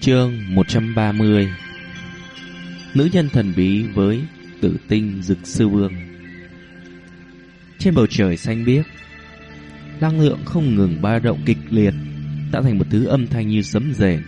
Chương 130 Nữ nhân thần bí với tử tinh dực sư vương. Trên bầu trời xanh biếc Năng lượng không ngừng ba động kịch liệt, Tạo thành một thứ âm thanh như sấm rền.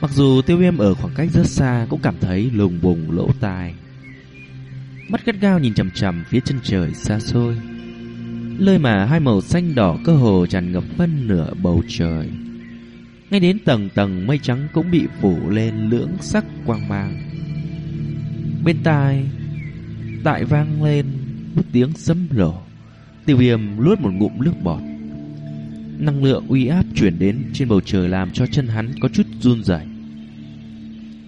Mặc dù tiêu viêm ở khoảng cách rất xa Cũng cảm thấy lùng bùng lỗ tai. Mắt gắt gao nhìn chằm chằm phía chân trời xa xôi, Nơi mà hai màu xanh đỏ cơ hồ tràn ngập phân nửa bầu trời ngay đến tầng tầng mây trắng cũng bị phủ lên lưỡng sắc quang mang. Bên tai, tại vang lên một tiếng sấm lổ. Tiêu viêm luốt một ngụm nước bọt. Năng lượng uy áp chuyển đến trên bầu trời làm cho chân hắn có chút run rẩy.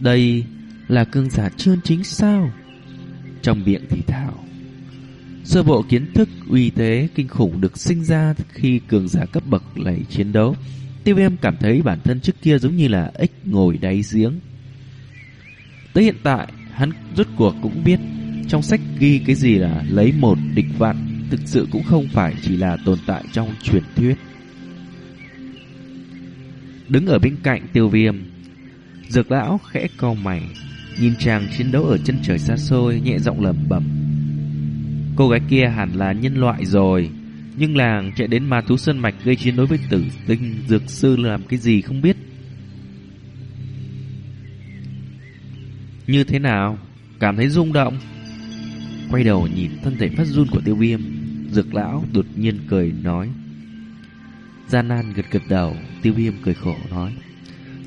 Đây là cương giả chân chính sao? Trong miệng thì thảo. Sơ bộ kiến thức uy thế kinh khủng được sinh ra khi cường giả cấp bậc lầy chiến đấu Tiêu viêm cảm thấy bản thân trước kia giống như là ếch ngồi đáy giếng. Tới hiện tại, hắn rốt cuộc cũng biết trong sách ghi cái gì là lấy một địch vạn thực sự cũng không phải chỉ là tồn tại trong truyền thuyết. Đứng ở bên cạnh tiêu viêm, dược lão khẽ cau mày, nhìn chàng chiến đấu ở chân trời xa xôi, nhẹ giọng lẩm bẩm. Cô gái kia hẳn là nhân loại rồi. Nhưng làng chạy đến ma thú sơn mạch gây chiến đối với tử tinh dược sư làm cái gì không biết. Như thế nào? Cảm thấy rung động. Quay đầu nhìn thân thể phát run của tiêu viêm, dược lão đột nhiên cười nói. Gian nan gật gật đầu, tiêu viêm cười khổ nói.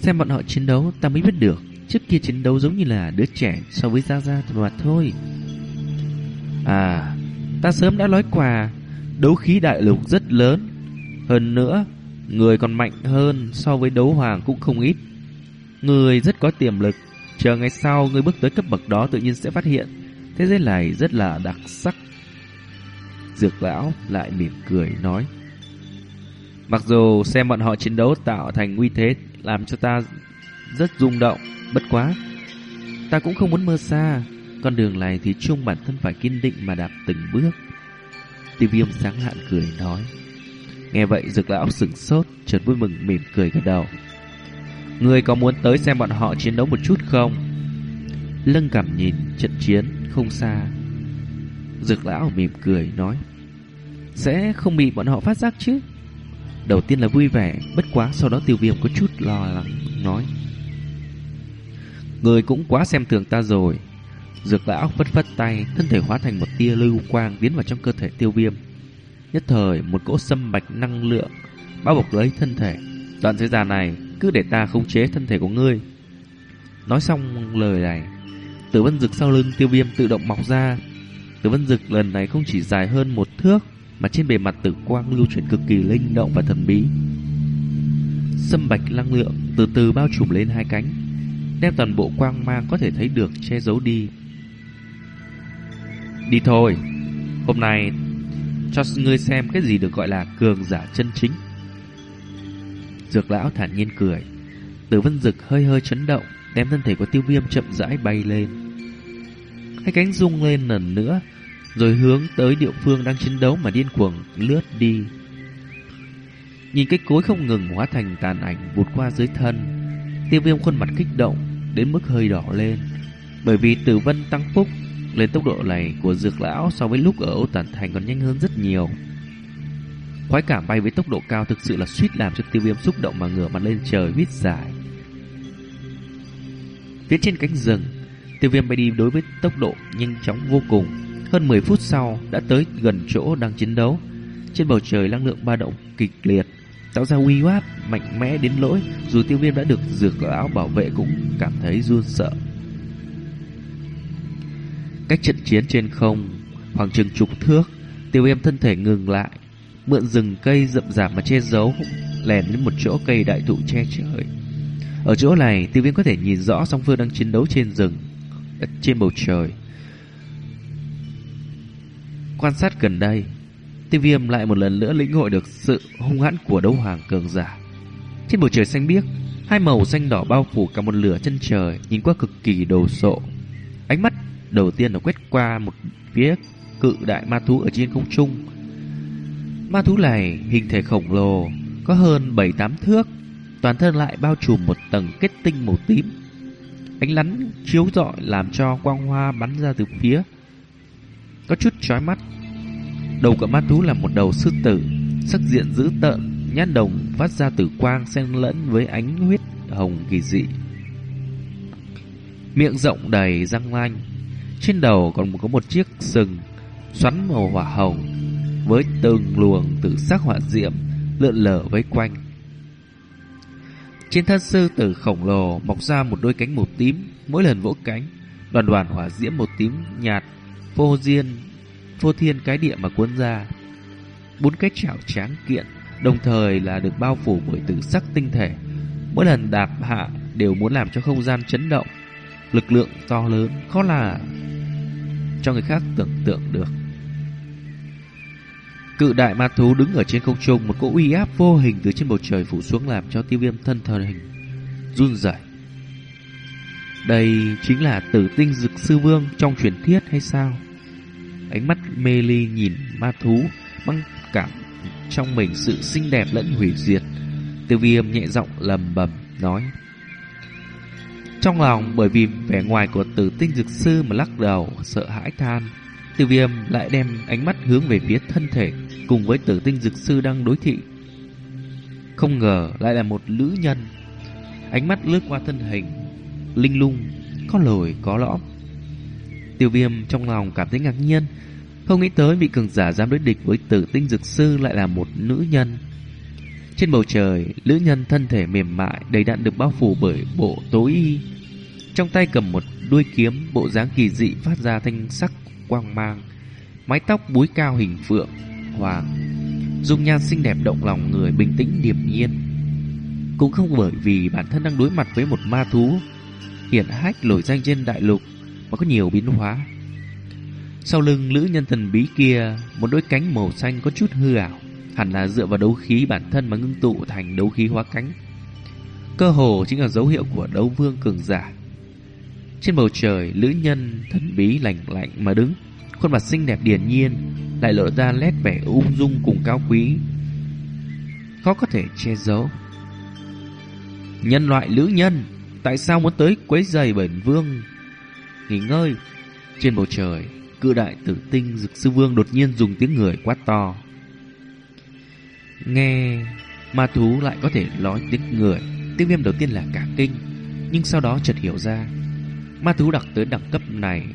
Xem bọn họ chiến đấu ta mới biết được, trước kia chiến đấu giống như là đứa trẻ so với Gia Gia mà thôi. À, ta sớm đã nói quà, đấu khí đại lục rất lớn. Hơn nữa, người còn mạnh hơn so với đấu hoàng cũng không ít. Người rất có tiềm lực, chờ ngày sau người bước tới cấp bậc đó tự nhiên sẽ phát hiện thế giới này rất là đặc sắc. Dược lão lại mỉm cười nói. Mặc dù xem bọn họ chiến đấu tạo thành nguy thế làm cho ta rất rung động, bất quá. Ta cũng không muốn mơ xa, con đường này thì chung bản thân phải kiên định mà đạp từng bước. Tiêu viêm sáng hạn cười nói. Nghe vậy dược lão sửng sốt trấn vui mừng, mỉm cười gật đầu. Người có muốn tới xem bọn họ chiến đấu một chút không? Lân cảm nhìn, trận chiến không xa. Dược lão mỉm cười nói. Sẽ không bị bọn họ phát giác chứ? Đầu tiên là vui vẻ, Bất quá sau đó tiêu viêm có chút lo lắng, Nói. Người cũng quá xem thường ta rồi. Dược lão phất phất tay, thân thể hóa thành một tia lưu quang tiến vào trong cơ thể tiêu viêm. Nhất thời, một cỗ sâm bạch năng lượng bao bọc lấy thân thể. Đoạn thời gian này, cứ để ta khống chế thân thể của ngươi. Nói xong lời này, tử vân dực sau lưng tiêu viêm tự động mọc ra. Tử vân dực lần này không chỉ dài hơn một thước, mà trên bề mặt tử quang lưu chuyển cực kỳ linh động và thần bí. Sâm bạch năng lượng từ từ bao trùm lên hai cánh, đem toàn bộ quang mang có thể thấy được che giấu đi Đi thôi. Hôm nay, Cho ngươi xem cái gì được gọi là cường giả chân chính. Dược lão thản nhiên cười. Tử vân dực hơi hơi chấn động, Đem thân thể của tiêu viêm chậm rãi bay lên. Hai cánh rung lên lần nữa, Rồi hướng tới địa phương đang chiến đấu mà điên cuồng lướt đi. Nhìn cái cối không ngừng hóa thành tàn ảnh vụt qua dưới thân, Tiêu viêm khuôn mặt kích động Đến mức hơi đỏ lên. Bởi vì tử vân tăng phúc lên tốc độ này của dược lão so với lúc ở Âu Tản Thành còn nhanh hơn rất nhiều. Khoái cảm bay với tốc độ cao thực sự là suýt làm cho tiêu viêm xúc động mà ngửa mặt lên trời vít dài. Phía trên cánh rừng, tiêu viêm bay đi đối với tốc độ nhanh chóng vô cùng. Hơn 10 phút sau đã tới gần chỗ đang chiến đấu. Trên bầu trời năng lượng ba động kịch liệt, tạo ra uy áp mạnh mẽ đến lỗi dù tiêu viêm đã được dược lão bảo vệ cũng cảm thấy run sợ. Cách trận chiến trên không khoảng chừng chục thước, tiêu viêm thân thể ngừng lại, mượn rừng cây rậm rạp mà che giấu, lẻn đến một chỗ cây đại thụ che trời. Ở chỗ này, tiêu viêm có thể nhìn rõ song phương đang chiến đấu trên rừng, trên bầu trời. Quan sát gần đây, tiêu viêm lại một lần nữa lĩnh hội được sự hung hãn của đấu hoàng cường giả. Trên bầu trời xanh biếc, hai màu xanh đỏ bao phủ cả một lửa chân trời, nhìn qua cực kỳ đồ sộ. Ánh mắt Đầu tiên là quét qua một phía cự đại ma thú ở trên không trung. Ma thú này hình thể khổng lồ, có hơn 7-8 thước, toàn thân lại bao trùm một tầng kết tinh màu tím. Ánh nắng chiếu rọi làm cho quang hoa bắn ra từ phía. Có chút chói mắt. Đầu của ma thú là một đầu sư tử, sắc diện dữ tợn, nhát đồng phát ra tử quang xen lẫn với ánh huyết hồng kỳ dị. Miệng rộng đầy răng lanh, trên đầu còn có một chiếc sừng xoắn màu hỏa hồng với từng luồng tự sắc hỏa diệm lượn lờ vây quanh. Trên thân sư tử khổng lồ mọc ra một đôi cánh màu tím, mỗi lần vỗ cánh, đoàn đoàn hỏa diễm màu tím nhạt, phô diên, phô thiên cái địa mà cuốn ra. Bốn cái chảo tráng kiện, đồng thời là được bao phủ bởi tử sắc tinh thể. Mỗi lần đạp hạ đều muốn làm cho không gian chấn động, lực lượng to lớn, khó là cho người khác tưởng tượng được. Cự đại ma thú đứng ở trên không trung, một cỗ uy áp vô hình từ trên bầu trời phủ xuống làm cho tiêu viêm thân thần hình run rẩy. Đây chính là tử tinh dực sư vương trong truyền thuyết hay sao? Ánh mắt mê ly nhìn ma thú băng cảm trong mình sự xinh đẹp lẫn hủy diệt. Tiêu viêm nhẹ giọng lầm bầm nói. Trong lòng bởi vì vẻ ngoài của tử tinh dực sư mà lắc đầu, sợ hãi than. Tiêu viêm lại đem ánh mắt hướng về phía thân thể cùng với tử tinh dực sư đang đối thị. Không ngờ lại là một nữ nhân. Ánh mắt lướt qua thân hình, linh lung, có lồi có lõm. Tiêu viêm trong lòng cảm thấy ngạc nhiên, không nghĩ tới vị cường giả dám đối địch với tử tinh dực sư lại là một nữ nhân. Trên bầu trời, nữ nhân thân thể mềm mại đầy đặn được bao phủ bởi bộ tối y. Trong tay cầm một đuôi kiếm, bộ dáng kỳ dị phát ra thanh sắc quang mang. Mái tóc búi cao hình phượng, hoàng. Dung nhan xinh đẹp động lòng người bình tĩnh điềm nhiên. Cũng không bởi vì bản thân đang đối mặt với một ma thú hiển hách nổi danh trên đại lục mà có nhiều biến hóa. Sau lưng nữ nhân thần bí kia, một đôi cánh màu xanh có chút hư ảo, hẳn là dựa vào đấu khí bản thân mà ngưng tụ thành đấu khí hóa cánh. Cơ hồ chính là dấu hiệu của đấu vương cường giả. Trên bầu trời, lữ nhân thần bí lạnh lạnh mà đứng, khuôn mặt xinh đẹp điển nhiên, lại lộ ra nét vẻ ung dung cùng cao quý. Khó có thể che giấu. Nhân loại lữ nhân, tại sao muốn tới quấy giày bẩn vương? Nghỉ ngơi, trên bầu trời, cự đại tử tinh dực sư vương đột nhiên dùng tiếng người quát to. Nghe ma thú lại có thể nói tiếng người, tiêu viêm đầu tiên là cả kinh, nhưng sau đó chợt hiểu ra. Ma thú đặc tới đẳng cấp này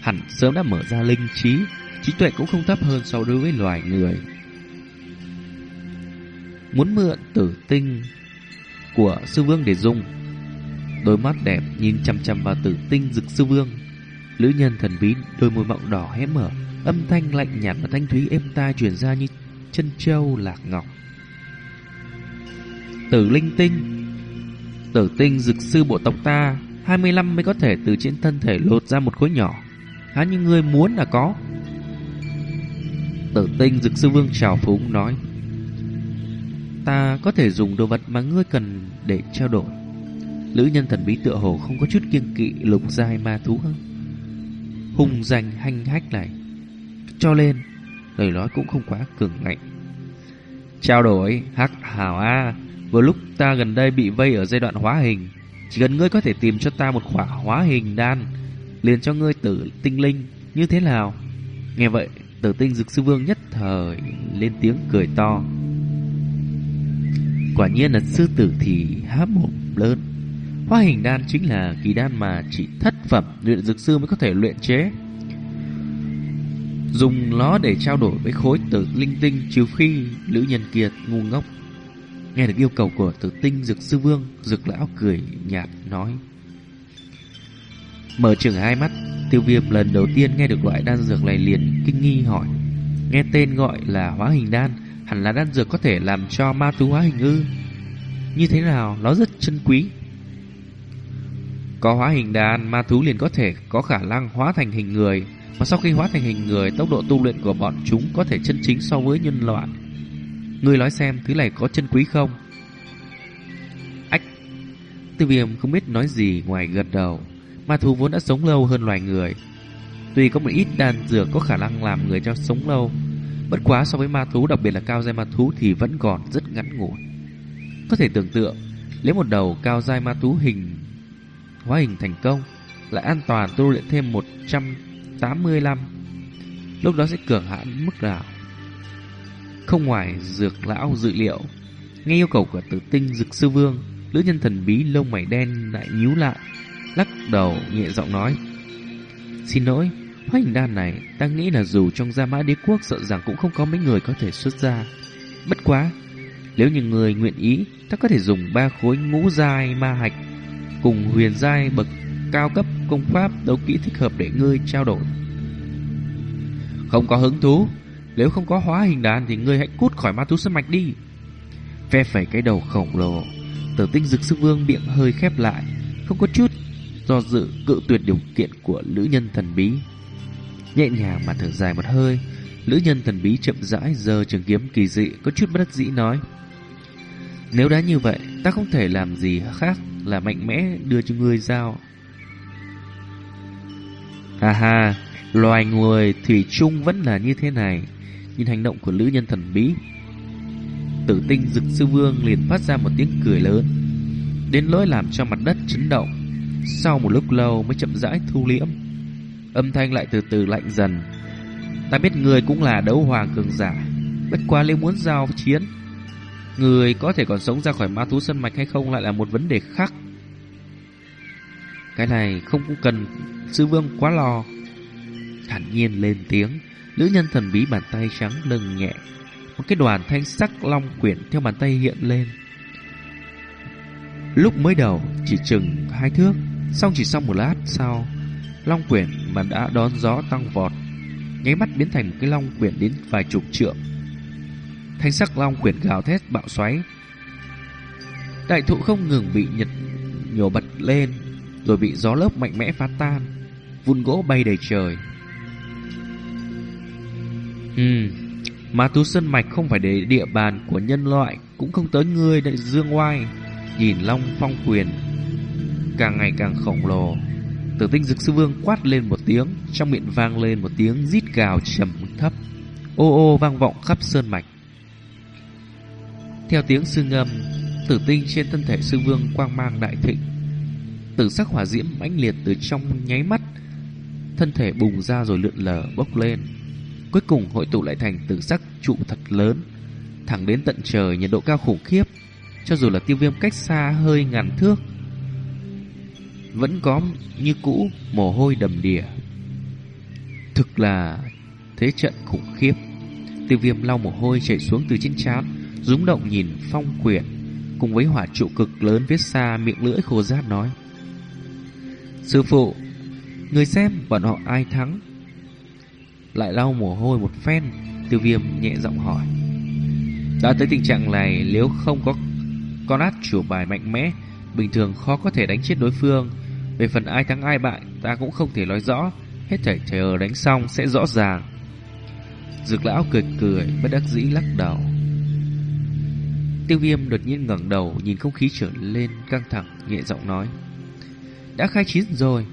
hẳn sớm đã mở ra linh trí, trí tuệ cũng không thấp hơn so đối với loài người. Muốn mượn tử tinh của sư vương để dùng, đôi mắt đẹp nhìn chăm chăm vào tử tinh rực sư vương. Lữ nhân thần bí đôi môi mọng đỏ hé mở, âm thanh lạnh nhạt và thanh thúy êm tai truyền ra như chân châu lạc ngọc. Tử linh tinh. Tử tinh dực sư bộ tộc ta 25 mới có thể từ trên thân thể lột ra một khối nhỏ. Há như ngươi muốn là có. Tử tinh dực sư vương trào phúng nói, Ta có thể dùng đồ vật mà ngươi cần để trao đổi. Lữ nhân thần bí tựa hồ không có chút kiêng kỵ lục giai ma thú hơn. Hùng danh hành hách này. Cho lên. Lời nói cũng không quá cường ngạnh. Trao đổi, Hắc hào a, Vừa lúc ta gần đây bị vây ở giai đoạn hóa hình, Chỉ cần ngươi có thể tìm cho ta một khỏa hóa hình đan, liền cho ngươi tử tinh linh, Như thế nào? Nghe vậy, tử tinh dực sư vương nhất thời Lên tiếng cười to. Quả nhiên là sư tử thì há mồm lớn. Hóa hình đan chính là kỳ đan mà chỉ thất phẩm luyện dược sư mới có thể luyện chế. Dùng nó để trao đổi với khối tử linh tinh, Trừ khi lữ nhân kiệt ngu ngốc. Nghe được yêu cầu của tử tinh dược sư vương, Dược lão cười nhạt nói. Mở trường hai mắt, Tiêu viêm lần đầu tiên nghe được loại đan dược này liền kinh nghi hỏi. Nghe tên gọi là hóa hình đan, Hẳn là đan dược có thể làm cho ma thú hóa hình ư? Như thế nào? Nó rất chân quý. Có hóa hình đan, Ma thú liền có thể có khả năng hóa thành hình người. Mà sau khi hóa thành hình người, Tốc độ tu luyện của bọn chúng có thể chân chính so với nhân loại. Ngươi nói xem, thứ này có chân quý không? Ách! Tư viêm không biết nói gì ngoài gật đầu. Ma thú vốn đã sống lâu hơn loài người. Tuy có một ít đan dược có khả năng làm người cho sống lâu, Bất quá so với ma thú, đặc biệt là cao giai ma thú thì vẫn còn rất ngắn ngủi. Có thể tưởng tượng, Lấy một đầu cao dai ma thú hình, Hóa hình thành công, Lại an toàn tu luyện thêm 185 Lúc đó sẽ cường hãn mức nào? Không ngoài dược lão dự liệu, Nghe yêu cầu của tử tinh dực sư vương Lữ nhân thần bí lông mày đen lại nhíu lại, Lắc đầu nhẹ giọng nói, Xin lỗi, Hóa hình đan này ta nghĩ là dù trong gia mã đế quốc Sợ rằng cũng không có mấy người có thể xuất ra Bất quá, Nếu như người nguyện ý, Ta có thể dùng ba khối ngũ giai ma hạch Cùng huyền giai bậc cao cấp, công pháp, đấu kỹ thích hợp để ngươi trao đổi. Không có hứng thú. Nếu không có hóa hình đàn Thì ngươi hãy cút khỏi ma thú sân mạch đi. Phe phẩy cái đầu khổng lồ. Tử tinh dực sư vương miệng hơi khép lại. Không có chút do dự cự tuyệt điều kiện của nữ nhân thần bí. Nhẹ nhàng mà thở dài một hơi. Nữ nhân thần bí chậm rãi giờ trường kiếm kỳ dị, Có chút bất đắc dĩ nói, Nếu đã như vậy, Ta không thể làm gì khác Là mạnh mẽ đưa cho ngươi giao Ha ha, Loài người thủy chung vẫn là như thế này. Nhìn hành động của lữ nhân thần bí, Tử tinh dực sư vương liền phát ra một tiếng cười lớn, Đến lỗi làm cho mặt đất chấn động. Sau một lúc lâu mới chậm rãi thu liễm, Âm thanh lại từ từ lạnh dần. Ta biết người cũng là đấu hoàng cường giả, Bất quá nếu muốn giao chiến, Người có thể còn sống ra khỏi ma thú sân mạch hay không lại là một vấn đề khác. Cái này không cũng cần sư vương quá lo. Thản nhiên lên tiếng, Nữ nhân thần bí bàn tay trắng nâng nhẹ. Một cái đoàn thanh sắc long quyển theo bàn tay hiện lên. Lúc mới đầu, chỉ chừng hai thước, Xong chỉ sau một lát sau, Long quyển mà đã đón gió tăng vọt, Nháy mắt biến thành một cái long quyển đến vài chục trượng. Thanh sắc long quyển gào thét bạo xoáy. Đại thụ không ngừng bị nhật nhổ bật lên. Rồi bị gió lốc mạnh mẽ phá tan, Vun gỗ bay đầy trời. Ừ Ma tú sơn mạch không phải để địa bàn của nhân loại, Cũng không tới ngươi đại dương oai, Nhìn long phong quyền, Càng ngày càng khổng lồ. Tử tinh dực sư vương quát lên một tiếng, Trong miệng vang lên một tiếng rít gào trầm thấp, Ô ô vang vọng khắp sơn mạch. Theo tiếng sư ngâm, Tử tinh trên thân thể sư vương quang mang đại thịnh Tử sắc hỏa diễm mãnh liệt từ trong nháy mắt Thân thể bùng ra rồi lượn lờ bốc lên Cuối cùng hội tụ lại thành tử sắc trụ thật lớn Thẳng đến tận trời nhiệt độ cao khủng khiếp Cho dù là tiêu viêm cách xa hơi ngàn thước vẫn có như cũ mồ hôi đầm đìa. Thực là thế trận khủng khiếp. Tiêu viêm lau mồ hôi chảy xuống từ trên trán, rúng động nhìn phong quyển, cùng với hỏa trụ cực lớn viết xa miệng lưỡi khô rát nói. Sư phụ, người xem bọn họ ai thắng? Lại lau mồ hôi một phen, tiêu viêm nhẹ giọng hỏi. Đã tới tình trạng này nếu không có con át chủ bài mạnh mẽ, bình thường khó có thể đánh chết đối phương. Về phần ai thắng ai bại, ta cũng không thể nói rõ, hết thảy chờ đánh xong sẽ rõ ràng. Dược lão cười cười, bất đắc dĩ lắc đầu. Tiêu viêm đột nhiên ngẩng đầu nhìn không khí trở lên căng thẳng, nhẹ giọng nói. Đã khai chiến rồi,